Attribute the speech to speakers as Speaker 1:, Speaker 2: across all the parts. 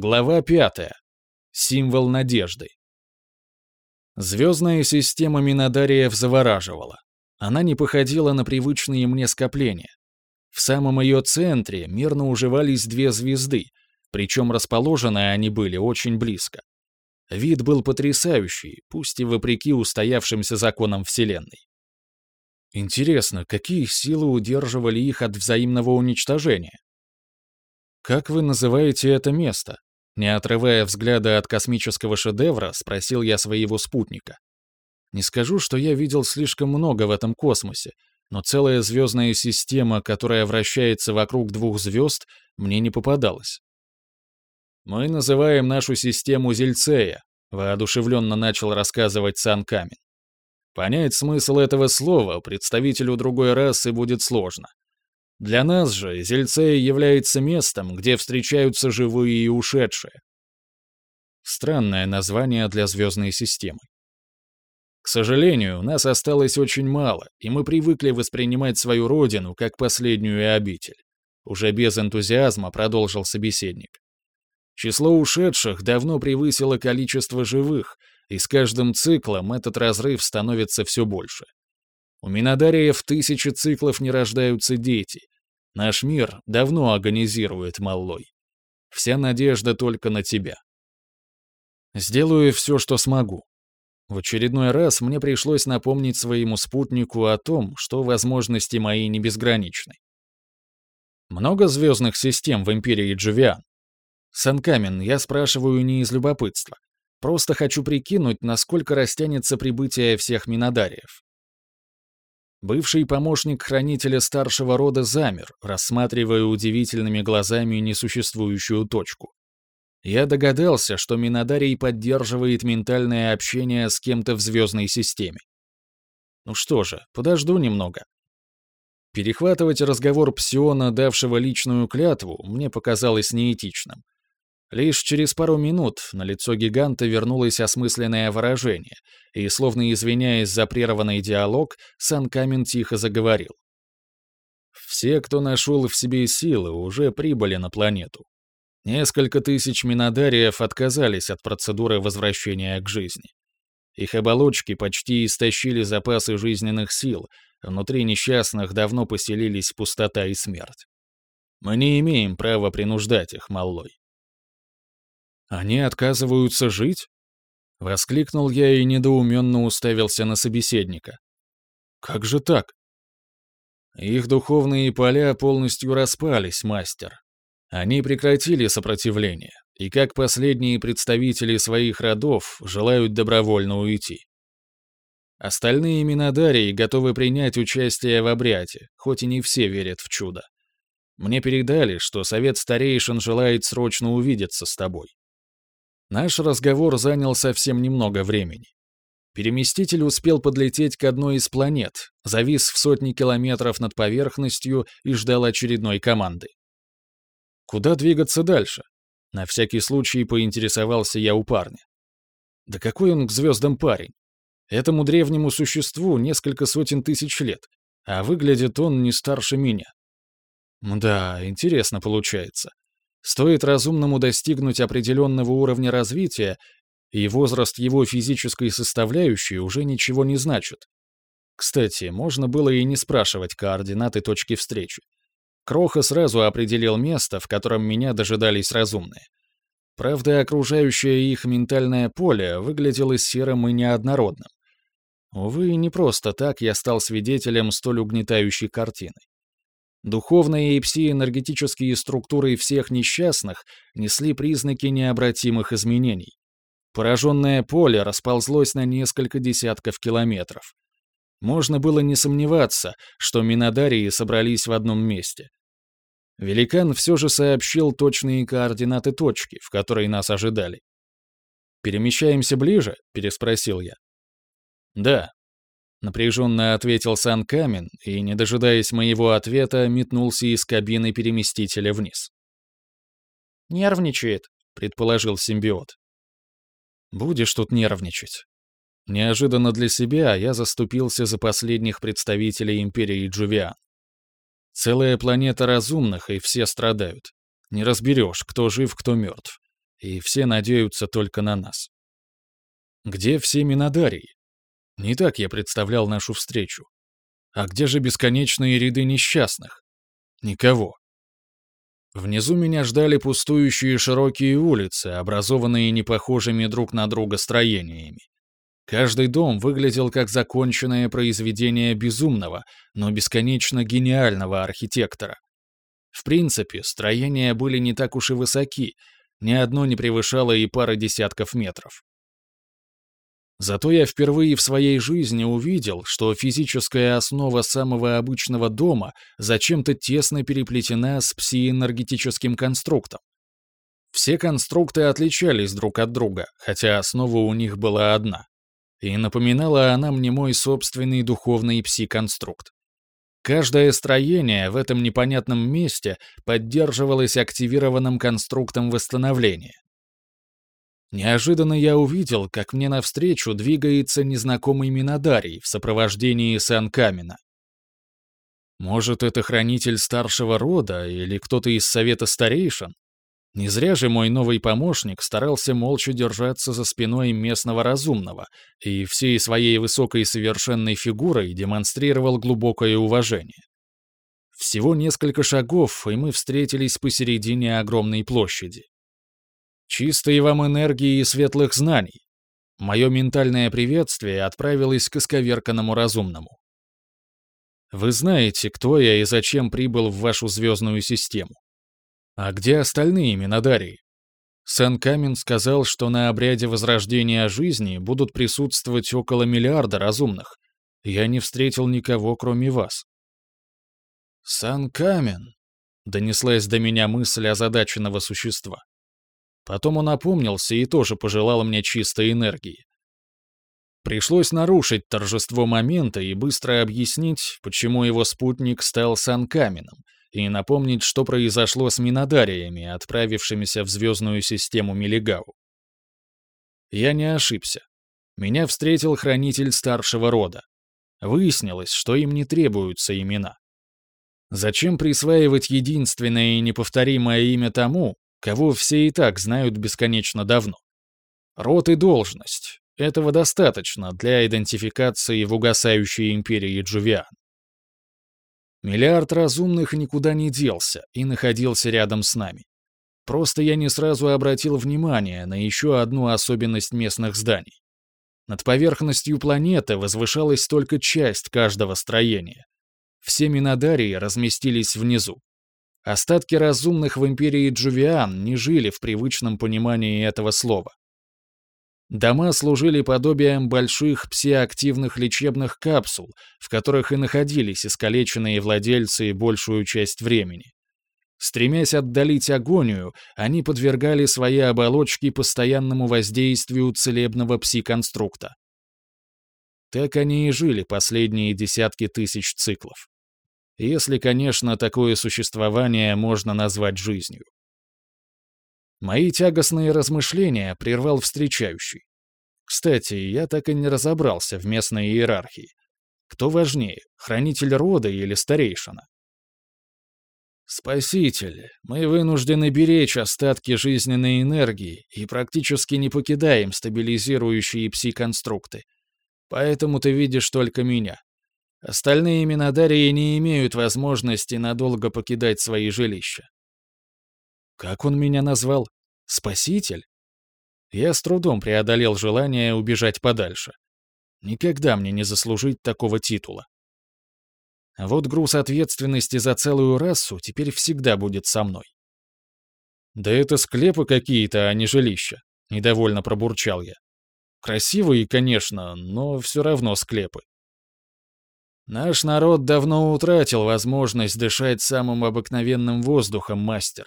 Speaker 1: Глава пятая. Символ надежды. Звездная система Минодариев завораживала. Она не походила на привычные мне скопления. В самом ее центре мирно уживались две звезды, причем расположены они были очень близко. Вид был потрясающий, пусть и вопреки устоявшимся законам Вселенной. Интересно, какие силы удерживали их от взаимного уничтожения? «Как вы называете это место?» Не отрывая взгляда от космического шедевра, спросил я своего спутника. Не скажу, что я видел слишком много в этом космосе, но целая звездная система, которая вращается вокруг двух звезд, мне не попадалась. «Мы называем нашу систему Зельцея», — воодушевленно начал рассказывать Сан Камин. Понять смысл этого слова представителю другой расы будет сложно. Для нас же Зельцея является местом, где встречаются живые и ушедшие. Странное название для звездной системы. К сожалению, нас осталось очень мало, и мы привыкли воспринимать свою родину как последнюю обитель. Уже без энтузиазма продолжил собеседник. Число ушедших давно превысило количество живых, и с каждым циклом этот разрыв становится все больше. У Минодариев тысячи циклов не рождаются дети. Наш мир давно агонизирует, Маллой. Вся надежда только на тебя. Сделаю все, что смогу. В очередной раз мне пришлось напомнить своему спутнику о том, что возможности мои не безграничны. Много звездных систем в Империи Джувиан? Санкамен, я спрашиваю не из любопытства. Просто хочу прикинуть, насколько растянется прибытие всех Минодариев. Бывший помощник хранителя старшего рода замер, рассматривая удивительными глазами несуществующую точку. Я догадался, что Минодарий поддерживает ментальное общение с кем-то в звездной системе. Ну что же, подожду немного. Перехватывать разговор Псиона, давшего личную клятву, мне показалось неэтичным. Лишь через пару минут на лицо гиганта вернулось осмысленное выражение, и, словно извиняясь за прерванный диалог, Сан Камен тихо заговорил. «Все, кто нашел в себе силы, уже прибыли на планету. Несколько тысяч минодариев отказались от процедуры возвращения к жизни. Их оболочки почти истощили запасы жизненных сил, внутри несчастных давно поселились пустота и смерть. Мы не имеем права принуждать их, малой. «Они отказываются жить?» Воскликнул я и недоуменно уставился на собеседника. «Как же так?» Их духовные поля полностью распались, мастер. Они прекратили сопротивление, и как последние представители своих родов желают добровольно уйти. Остальные Минодарии готовы принять участие в обряде, хоть и не все верят в чудо. Мне передали, что совет старейшин желает срочно увидеться с тобой. Наш разговор занял совсем немного времени. Переместитель успел подлететь к одной из планет, завис в сотни километров над поверхностью и ждал очередной команды. Куда двигаться дальше? На всякий случай поинтересовался я у парня. Да какой он к звездам парень? Этому древнему существу несколько сотен тысяч лет, а выглядит он не старше меня. Да, интересно получается. Стоит разумному достигнуть определенного уровня развития, и возраст его физической составляющей уже ничего не значит. Кстати, можно было и не спрашивать координаты точки встречи. Кроха сразу определил место, в котором меня дожидались разумные. Правда, окружающее их ментальное поле выглядело серым и неоднородным. Увы, не просто так я стал свидетелем столь угнетающей картины. Духовные и псиэнергетические структуры всех несчастных несли признаки необратимых изменений. Пораженное поле расползлось на несколько десятков километров. Можно было не сомневаться, что Минодарии собрались в одном месте. Великан все же сообщил точные координаты точки, в которой нас ожидали. «Перемещаемся ближе?» — переспросил я. «Да», — напряженно ответил Сан Камен и, не дожидаясь моего ответа, метнулся из кабины переместителя вниз.
Speaker 2: «Нервничает», — предположил симбиот.
Speaker 1: «Будешь тут нервничать». Неожиданно для себя я заступился за последних представителей Империи Джувиан. Целая планета разумных, и все страдают. Не разберешь, кто жив, кто мертв. и все надеются только на нас. Где все Минодарии? Не так я представлял нашу встречу. А где же бесконечные ряды несчастных? Никого. Внизу меня ждали пустующие широкие улицы, образованные непохожими друг на друга строениями. Каждый дом выглядел как законченное произведение безумного, но бесконечно гениального архитектора. В принципе, строения были не так уж и высоки, ни одно не превышало и пары десятков метров. Зато я впервые в своей жизни увидел, что физическая основа самого обычного дома зачем-то тесно переплетена с псиэнергетическим конструктом. Все конструкты отличались друг от друга, хотя основа у них была одна. И напоминала она мне мой собственный духовный пси-конструкт. Каждое строение в этом непонятном месте поддерживалось активированным конструктом восстановления. Неожиданно я увидел, как мне навстречу двигается незнакомый Минодарий в сопровождении Сан-Камена. Может, это хранитель старшего рода или кто-то из совета старейшин? Не зря же мой новый помощник старался молча держаться за спиной местного разумного и всей своей высокой совершенной фигурой демонстрировал глубокое уважение. Всего несколько шагов, и мы встретились посередине огромной площади. Чистой вам энергии и светлых знаний. Мое ментальное приветствие отправилось к исковерканному разумному. Вы знаете, кто я и зачем прибыл в вашу звездную систему. А где остальные Минодарии? Сэн Камен сказал, что на обряде возрождения жизни будут присутствовать около миллиарда разумных. Я не встретил никого, кроме вас. «Сан Камен», — донеслась до меня мысль озадаченного существа. Потом он опомнился и тоже пожелал мне чистой энергии. Пришлось нарушить торжество момента и быстро объяснить, почему его спутник стал Санкаменом, и напомнить, что произошло с Минодариями, отправившимися в звездную систему Мелигау. Я не ошибся. Меня встретил хранитель старшего рода. Выяснилось, что им не требуются имена. Зачем присваивать единственное и неповторимое имя тому, кого все и так знают бесконечно давно. Род и должность. Этого достаточно для идентификации в угасающей империи Джувиан. Миллиард разумных никуда не делся и находился рядом с нами. Просто я не сразу обратил внимание на еще одну особенность местных зданий. Над поверхностью планеты возвышалась только часть каждого строения. Все минодарии разместились внизу. Остатки разумных в империи Джувиан не жили в привычном понимании этого слова. Дома служили подобием больших псиактивных лечебных капсул, в которых и находились искалеченные владельцы большую часть времени. Стремясь отдалить агонию, они подвергали свои оболочки постоянному воздействию целебного пси-конструкта. Так они и жили последние десятки тысяч циклов. Если, конечно, такое существование можно назвать жизнью. Мои тягостные размышления прервал встречающий. Кстати, я так и не разобрался в местной иерархии. Кто важнее, хранитель рода или старейшина? «Спаситель, мы вынуждены беречь остатки жизненной энергии и практически не покидаем стабилизирующие пси-конструкты. Поэтому ты видишь только меня. Остальные Минодарии не имеют возможности надолго покидать свои жилища. Как он меня назвал? Спаситель? Я с трудом преодолел желание убежать подальше. Никогда мне не заслужить такого титула. А вот груз ответственности за целую расу теперь всегда будет со мной. «Да это склепы какие-то, а не жилища», — недовольно пробурчал я. «Красивые, конечно, но все равно склепы. Наш народ давно утратил возможность дышать самым обыкновенным воздухом, мастер.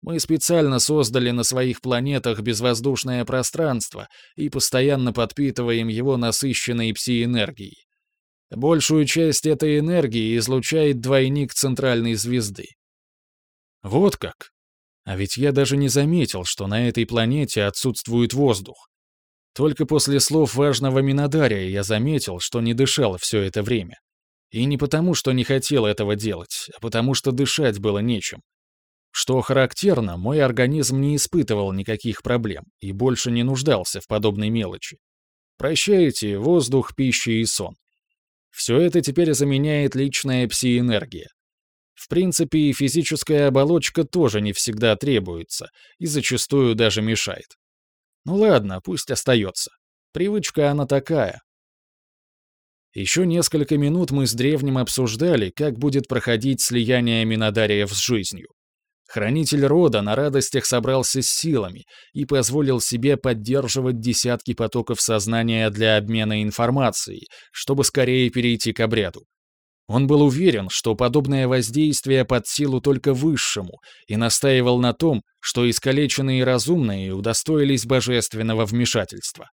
Speaker 1: Мы специально создали на своих планетах безвоздушное пространство и постоянно подпитываем его насыщенной пси-энергией. Большую часть этой энергии излучает двойник центральной звезды. Вот как. А ведь я даже не заметил, что на этой планете отсутствует воздух. Только после слов важного Минодария я заметил, что не дышал все это время. И не потому, что не хотел этого делать, а потому что дышать было нечем. Что характерно, мой организм не испытывал никаких проблем и больше не нуждался в подобной мелочи. Прощайте воздух, пища и сон. Все это теперь заменяет личная пси-энергия. В принципе, и физическая оболочка тоже не всегда требуется и зачастую даже мешает. Ну ладно, пусть остается. Привычка она такая. Еще несколько минут мы с древним обсуждали, как будет проходить слияние Минодариев с жизнью. Хранитель рода на радостях собрался с силами и позволил себе поддерживать десятки потоков сознания для обмена информацией, чтобы скорее перейти к обряду. Он был уверен, что подобное воздействие под силу только высшему, и настаивал на том, что искалеченные разумные удостоились божественного вмешательства.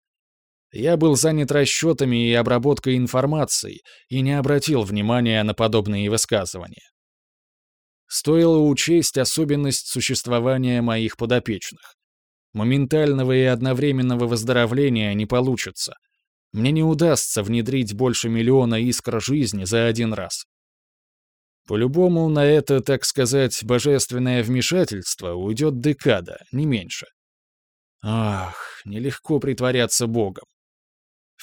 Speaker 1: Я был занят расчетами и обработкой информации и не обратил внимания на подобные высказывания. Стоило учесть особенность существования моих подопечных. Моментального и одновременного выздоровления не получится, мне не удастся внедрить больше миллиона искр жизни за один раз. По-любому на это, так сказать, божественное вмешательство уйдет декада, не меньше. Ах, нелегко притворяться Богом.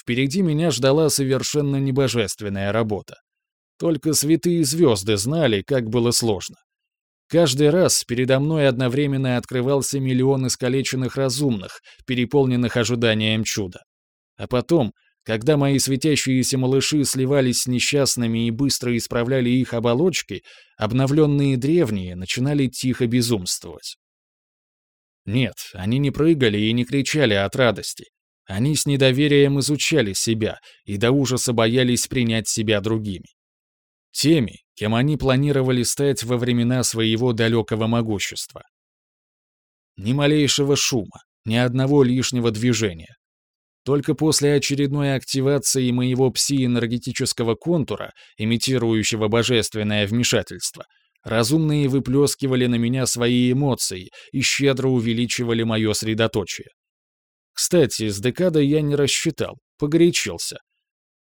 Speaker 1: Впереди меня ждала совершенно небожественная работа. Только святые звезды знали, как было сложно. Каждый раз передо мной одновременно открывался миллион искалеченных разумных, переполненных ожиданием чуда. А потом, когда мои светящиеся малыши сливались с несчастными и быстро исправляли их оболочки, обновленные древние начинали тихо безумствовать. Нет, они не прыгали и не кричали от радости. Они с недоверием изучали себя и до ужаса боялись принять себя другими. Теми, кем они планировали стать во времена своего далекого могущества. Ни малейшего шума, ни одного лишнего движения. Только после очередной активации моего пси-энергетического контура, имитирующего божественное вмешательство, разумные выплескивали на меня свои эмоции и щедро увеличивали мое средоточие. Кстати, с декадой я не рассчитал, погорячился.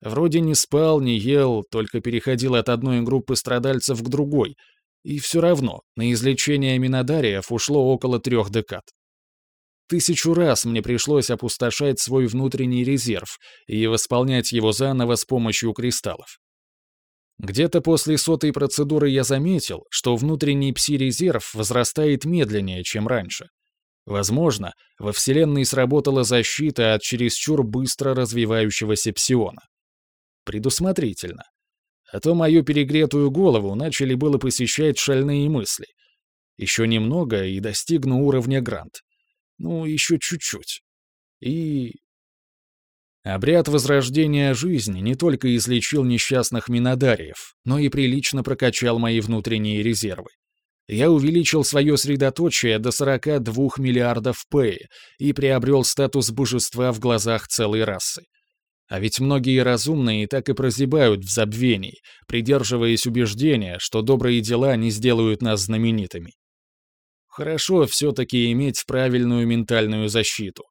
Speaker 1: Вроде не спал, не ел, только переходил от одной группы страдальцев к другой, и все равно на излечение Минодариев ушло около трех декад. Тысячу раз мне пришлось опустошать свой внутренний резерв и восполнять его заново с помощью кристаллов. Где-то после сотой процедуры я заметил, что внутренний пси-резерв возрастает медленнее, чем раньше. Возможно, во Вселенной сработала защита от чересчур быстро развивающегося псиона. Предусмотрительно. А то мою перегретую голову начали было посещать шальные мысли. Еще немного и достигну уровня Грант. Ну, еще чуть-чуть. И... Обряд возрождения жизни не только излечил несчастных минодариев, но и прилично прокачал мои внутренние резервы. Я увеличил свое средоточие до 42 миллиардов пэи и приобрел статус божества в глазах целой расы. А ведь многие разумные так и прозябают в забвении, придерживаясь убеждения, что добрые дела не сделают нас знаменитыми. Хорошо все-таки иметь правильную ментальную защиту.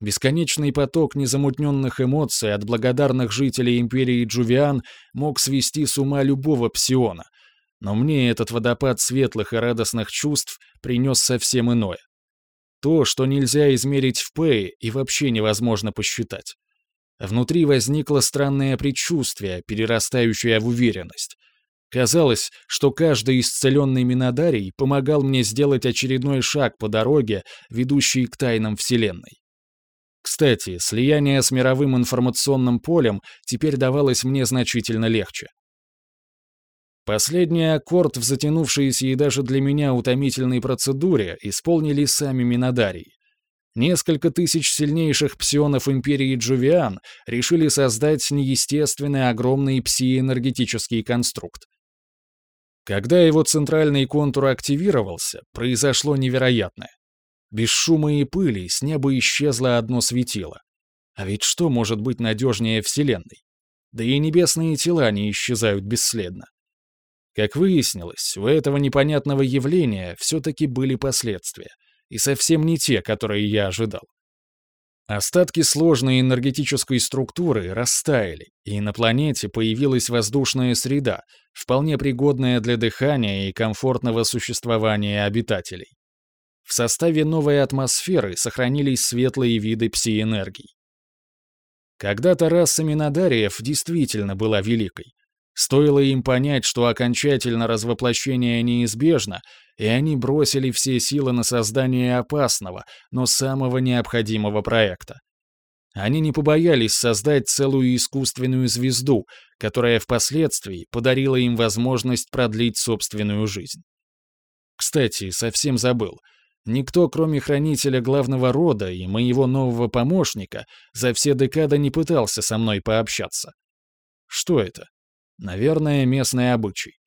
Speaker 1: Бесконечный поток незамутненных эмоций от благодарных жителей империи Джувиан мог свести с ума любого псиона, но мне этот водопад светлых и радостных чувств принес совсем иное. То, что нельзя измерить в Пэе и вообще невозможно посчитать. Внутри возникло странное предчувствие, перерастающее в уверенность. Казалось, что каждый исцеленный Минодарий помогал мне сделать очередной шаг по дороге, ведущей к тайнам Вселенной. Кстати, слияние с мировым информационным полем теперь давалось мне значительно легче. Последний аккорд в затянувшейся и даже для меня утомительной процедуре исполнили сами Минодарии. Несколько тысяч сильнейших псионов Империи Джувиан решили создать неестественный огромный псиэнергетический конструкт. Когда его центральный контур активировался, произошло невероятное. Без шума и пыли с неба исчезло одно светило. А ведь что может быть надежнее Вселенной? Да и небесные тела не исчезают бесследно. Как выяснилось, у этого непонятного явления все-таки были последствия, и совсем не те, которые я ожидал. Остатки сложной энергетической структуры растаяли, и на планете появилась воздушная среда, вполне пригодная для дыхания и комфортного существования обитателей. В составе новой атмосферы сохранились светлые виды пси-энергий. Когда-то раса Минодариев действительно была великой. Стоило им понять, что окончательно развоплощение неизбежно, и они бросили все силы на создание опасного, но самого необходимого проекта. Они не побоялись создать целую искусственную звезду, которая впоследствии подарила им возможность продлить собственную жизнь. Кстати, совсем забыл. Никто, кроме хранителя главного рода и моего нового помощника, за все декады не пытался со мной пообщаться. Что это? Наверное, местный обычай.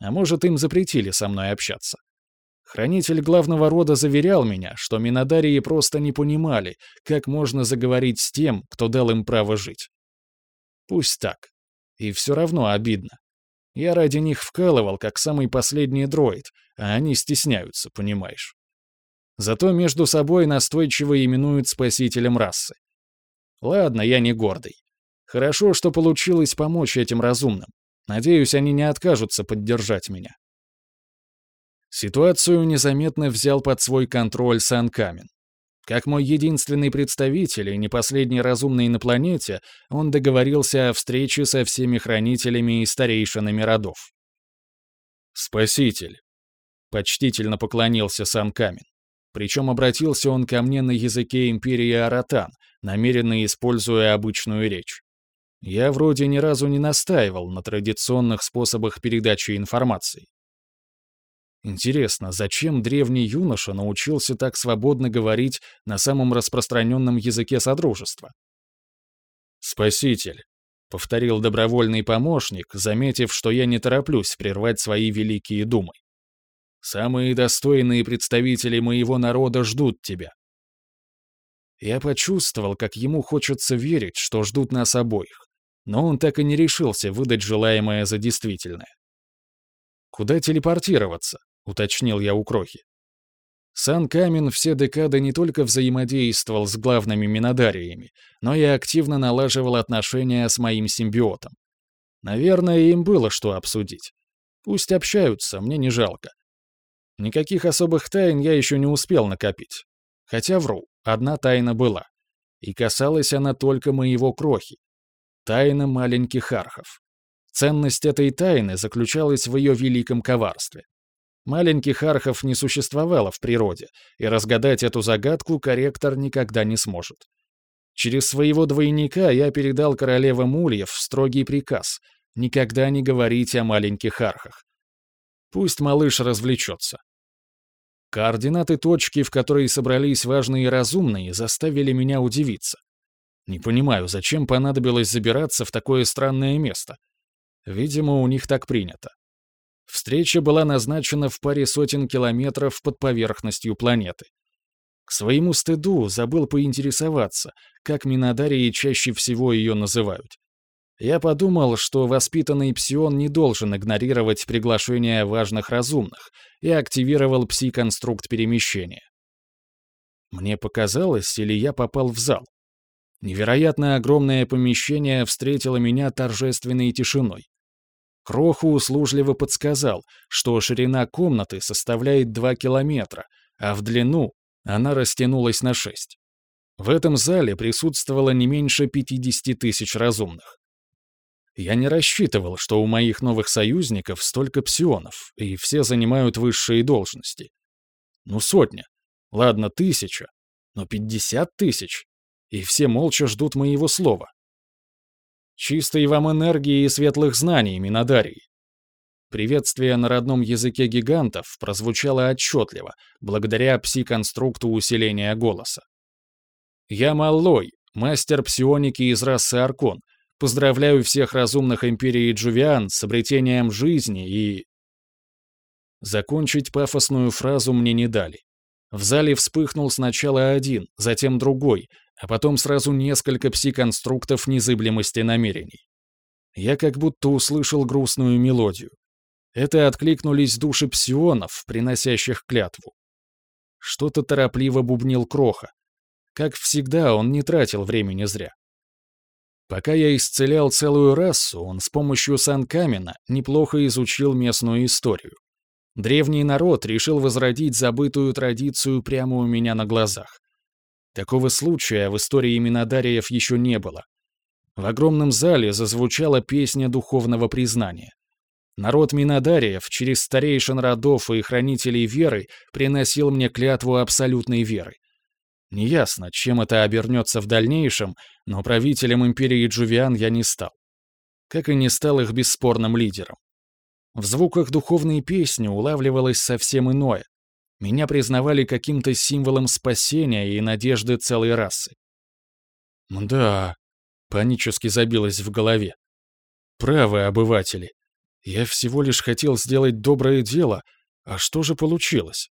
Speaker 1: А может, им запретили со мной общаться. Хранитель главного рода заверял меня, что Минодарии просто не понимали, как можно заговорить с тем, кто дал им право жить. Пусть так. И все равно обидно. Я ради них вкалывал, как самый последний дроид, а они стесняются, понимаешь. Зато между собой настойчиво именуют спасителем расы. Ладно, я не гордый. Хорошо, что получилось помочь этим разумным. Надеюсь, они не откажутся поддержать меня. Ситуацию незаметно взял под свой контроль Сан Камен. Как мой единственный представитель и не последний разумный на планете, он договорился о встрече со всеми хранителями и старейшинами родов. «Спаситель», — почтительно поклонился Сан Камен. Причем обратился он ко мне на языке империи Аратан, намеренно используя обычную речь. Я вроде ни разу не настаивал на традиционных способах передачи информации. Интересно, зачем древний юноша научился так свободно говорить на самом распространенном языке Содружества? «Спаситель», — повторил добровольный помощник, заметив, что я не тороплюсь прервать свои великие думы. «Самые достойные представители моего народа ждут тебя». Я почувствовал, как ему хочется верить, что ждут нас обоих но он так и не решился выдать желаемое за действительное. «Куда телепортироваться?» — уточнил я у Крохи. Сан Камен все декады не только взаимодействовал с главными минодариями, но и активно налаживал отношения с моим симбиотом. Наверное, им было что обсудить. Пусть общаются, мне не жалко. Никаких особых тайн я еще не успел накопить. Хотя вру, одна тайна была. И касалась она только моего крохи. Тайна маленьких архов. Ценность этой тайны заключалась в ее великом коварстве. Маленьких архов не существовало в природе, и разгадать эту загадку корректор никогда не сможет. Через своего двойника я передал королеве Мульев строгий приказ — никогда не говорить о маленьких архах. Пусть малыш развлечется. Координаты точки, в которой собрались важные и разумные, заставили меня удивиться. Не понимаю, зачем понадобилось забираться в такое странное место. Видимо, у них так принято. Встреча была назначена в паре сотен километров под поверхностью планеты. К своему стыду забыл поинтересоваться, как Минодарии чаще всего ее называют. Я подумал, что воспитанный псион не должен игнорировать приглашение важных разумных и активировал пси-конструкт перемещения. Мне показалось, или я попал в зал. Невероятно огромное помещение встретило меня торжественной тишиной. Кроху услужливо подсказал, что ширина комнаты составляет 2 километра, а в длину она растянулась на 6. В этом зале присутствовало не меньше 50 тысяч разумных. Я не рассчитывал, что у моих новых союзников столько псионов, и все занимают высшие должности. Ну, сотня. Ладно, тысяча. Но 50 тысяч и все молча ждут моего слова. Чистой вам энергии и светлых знаний, Минодарий. Приветствие на родном языке гигантов прозвучало отчетливо, благодаря пси-конструкту усиления голоса. «Я Маллой, мастер псионики из расы Аркон. Поздравляю всех разумных империи Джувиан с обретением жизни и...» Закончить пафосную фразу мне не дали. В зале вспыхнул сначала один, затем другой, а потом сразу несколько пси-конструктов незыблемости намерений. Я как будто услышал грустную мелодию. Это откликнулись души псионов, приносящих клятву. Что-то торопливо бубнил Кроха. Как всегда, он не тратил времени зря. Пока я исцелял целую расу, он с помощью Санкамена неплохо изучил местную историю. Древний народ решил возродить забытую традицию прямо у меня на глазах. Такого случая в истории Минодариев еще не было. В огромном зале зазвучала песня духовного признания. Народ Минодариев через старейшин родов и хранителей веры приносил мне клятву абсолютной веры. Неясно, чем это обернется в дальнейшем, но правителем империи Джувиан я не стал. Как и не стал их бесспорным лидером. В звуках духовной песни улавливалось совсем иное. Меня признавали каким-то символом спасения и надежды целой расы. Да, панически забилось в голове. Правы обыватели. Я всего лишь хотел сделать доброе дело, а что же получилось?